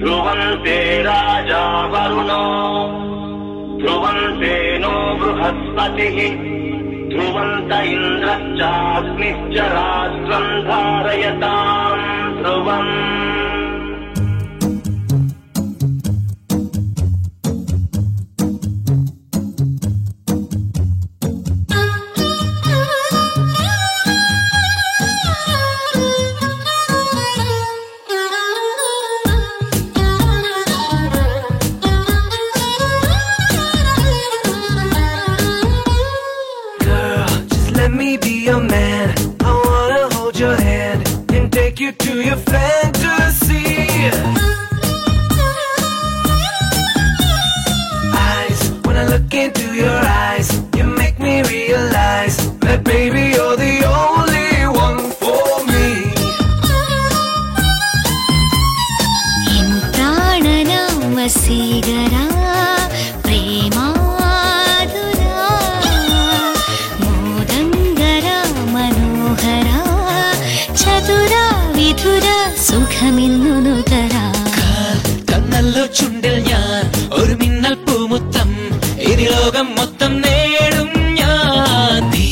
ध्रुवन्ते राजा वरुणो ध्रुवन्ते नो बृहस्पतिः ध्रुवन्त इन्द्रश्चाग्निश्च राष्ट्रम् धारयताम् Let me be your man. I wanna hold your hand and take you to your fantasy. Eyes, when I look into your eyes, you make me realize that baby, you're the only one for me. In தாழன Vaseegara കണ്ണല്ലോ ചുണ്ടിൽ ഞാൻ ഒരു മിന്നൽ ലോകം നേടും ഞാൻ. നീ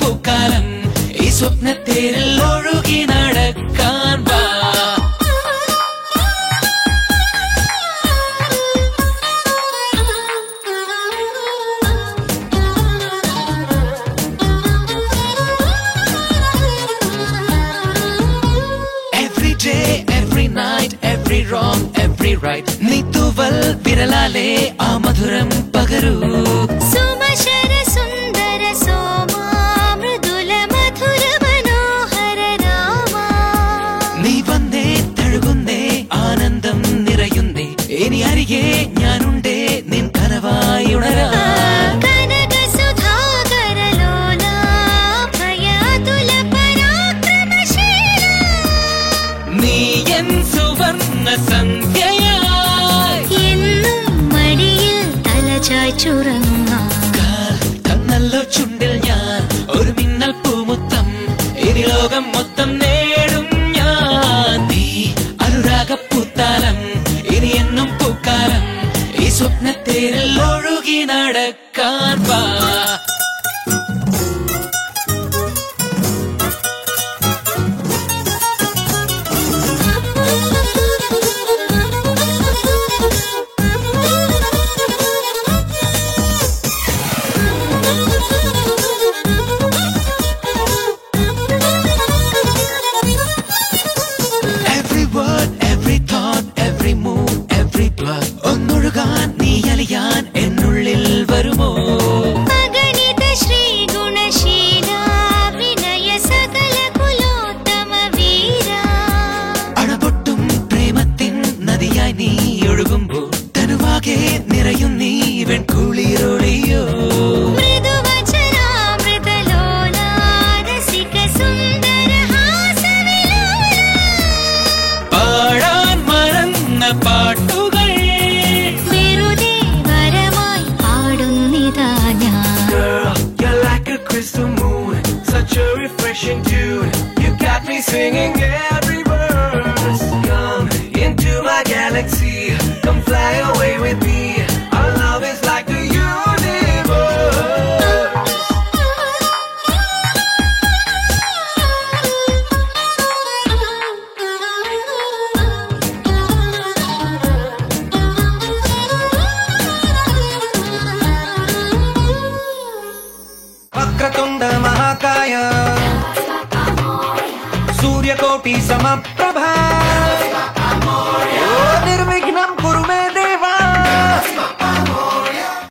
പൂക്കാലം. ഈ ഒഴുകി നടക്കാൻ right. നീ തൂവൽ വിരലാലേ ആ മധുരം പകരൂ സുമശര സുന്ദര സോമാ മൃദുല മധുര മനോഹര രാമാ നീ വന്നേ തഴുകുന്നേ ആനന്ദം നിറയുന്നേ ഇനി അരികെ ഞാനുണ്ടേ നിൻ കനവായി ഉണരാ നീ എൻ സുവർണ സന്ധ്യയായി കാൽ ചുണ്ടിൽ ഞാൻ ഒരു മിന്നൽ പൂമുത്തം. ഇനി ലോകം മൊത്തം നേടും ഞാൻ. നീ അനുരാഗപ്പൂത്താലം ഇനി എന്നും പൂക്കാലം. ഈ സ്വപ്നത്തേരിൽ ഒഴുകി നടക്കാൻ വാ. നീ ഒഴുകുമ്പോൾ തനുവാകെ നിറയും നീ വെൺകുളിരൊളിയോ such a refreshing tune. You got me singing कोटि समप्रभा।